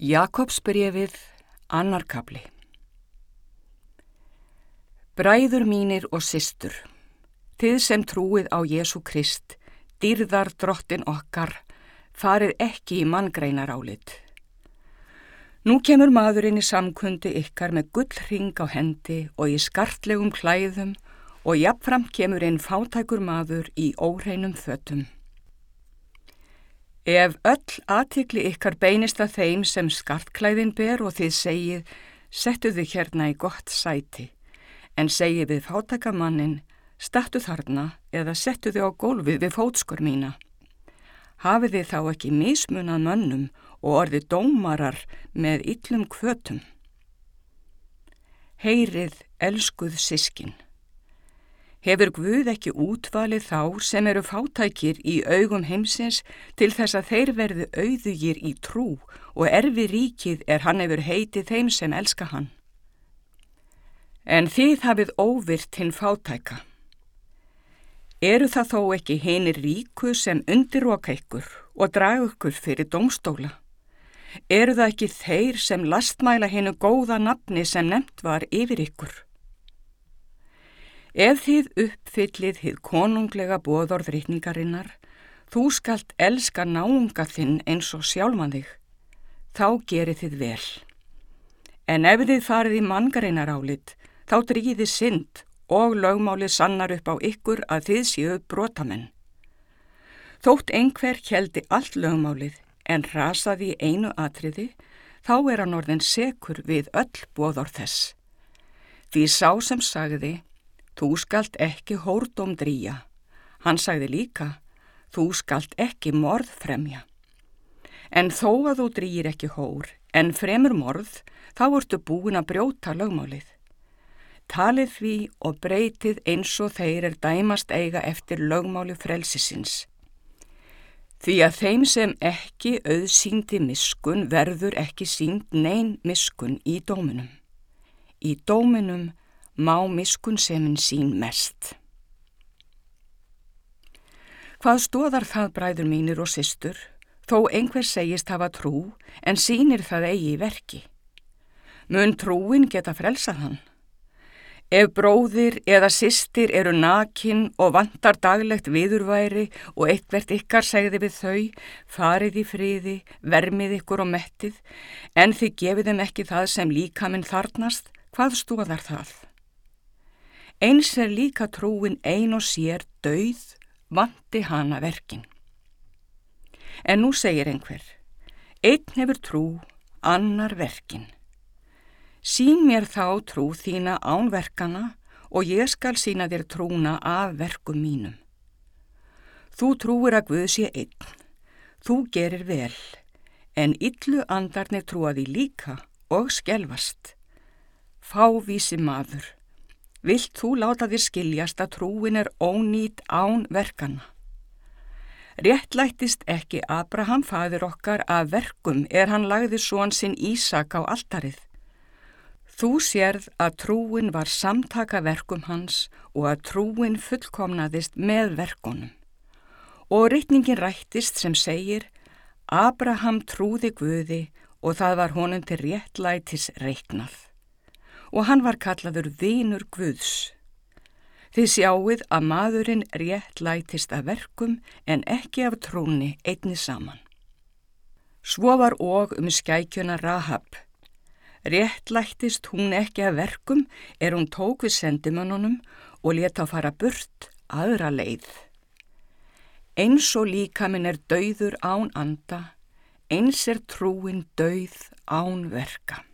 Jakobsbrefið, annarkabli Bræður mínir og systur, þið sem trúið á Jésu Krist, dýrðar drottin okkar, farið ekki í manngreinar álit. Nú kemur maðurinn í samkundi ykkar með gullring á hendi og í skartlegum klæðum og jafnframt kemur inn fátækur maður í óreinum fötum. Ef öll aðtikli ykkar beinist að þeim sem skartklæðin ber og þið segið, settu þið hérna í gott sæti, en segið við fátakamannin, stattu þarna eða settu þið á gólfið við fótskur mína. Hafið þið þá ekki mismunað mönnum og orðið dómarar með yllum kvötum. Heyrið elskuð sískin. Hefur Guð ekki útvalið þá sem eru fátækir í augum heimsins til þess að þeir verðu auðugir í trú og erfi ríkið er hann hefur heitið þeim sem elska hann. En þið hafið óvirt hinn fátæka. Eru það þó ekki hinir ríku sem undirroka ykkur og draga ykkur fyrir domstóla? Eru það ekki þeir sem lastmæla hinnu góða nafni sem nefnt var yfir ykkur? Ef þið uppfyllið þið konunglega bóðorðrýtningarinnar, þú skalt elska náunga þinn eins og sjálfan þig, þá gerir þið vel. En ef þið farið í manngarinnar álit, þá drýðið synd og lögmálið sannar upp á ykkur að þið séu brotamenn. Þótt einhver heldi allt lögmálið en rasaði í einu atriði, þá er hann orðin sekur við öll bóðor þess. Því sá sem sagði, Þú skalt ekki hórdóm drýja. Hann sagði líka, þú skalt ekki morð fremja. En þó að þú drýjir ekki hór, en fremur morð, þá ertu búin að brjóta lögmálið. Talið því og breytið eins og þeir er dæmast eiga eftir lögmáli frelsisins. Því að þeim sem ekki auðsýndi miskun verður ekki sínd neyn miskun í dóminum. Í dóminum má miskunnsemin sín mest. Hvað stóðar það bræður mínir og systur, þó einhver segist hafa trú en sínir það eigi í verki? Mun trúin geta frelsað hann? Ef bróðir eða systir eru nakin og vantar daglegt viðurværi og eitthvert ykkar segði við þau, farið í friði, vermið ykkur og mettið, en þið gefið þeim ekki það sem líka minn þarnast, hvað stóðar það? Eins er líka trúin ein og sér dauð vanti hana verkin. En nú segir einhver, einn hefur trú, annar verkin. Sín mér þá trú þína ánverkana og ég skal sína þér trúna af verkum mínum. Þú trúir að Guð sé einn, þú gerir vel, en yllu andarnir trúaði líka og skelvast. Fávísi maður. Vilt þú láta þér skiljast að trúin er ónýtt án verkana? Réttlættist ekki Abraham faður okkar að verkum er hann lagði svon sinn Ísak á altarið. Þú sérð að trúin var samtaka verkum hans og að trúin fullkomnaðist með verkonum. Og rytningin rættist sem segir Abraham trúði Guði og það var honum til réttlætis reiknað og hann var kallaður vinur Guðs. Þið sjáuð að maðurinn rétt lætist af verkum en ekki af trúni einni saman. Svo var og um skækjuna Rahab. Rétt lættist hún ekki af verkum er hún tók við sendimannunum og leta að fara burt aðra leið. Eins og líka minn er dauður án anda, eins er trúin dauð án verka.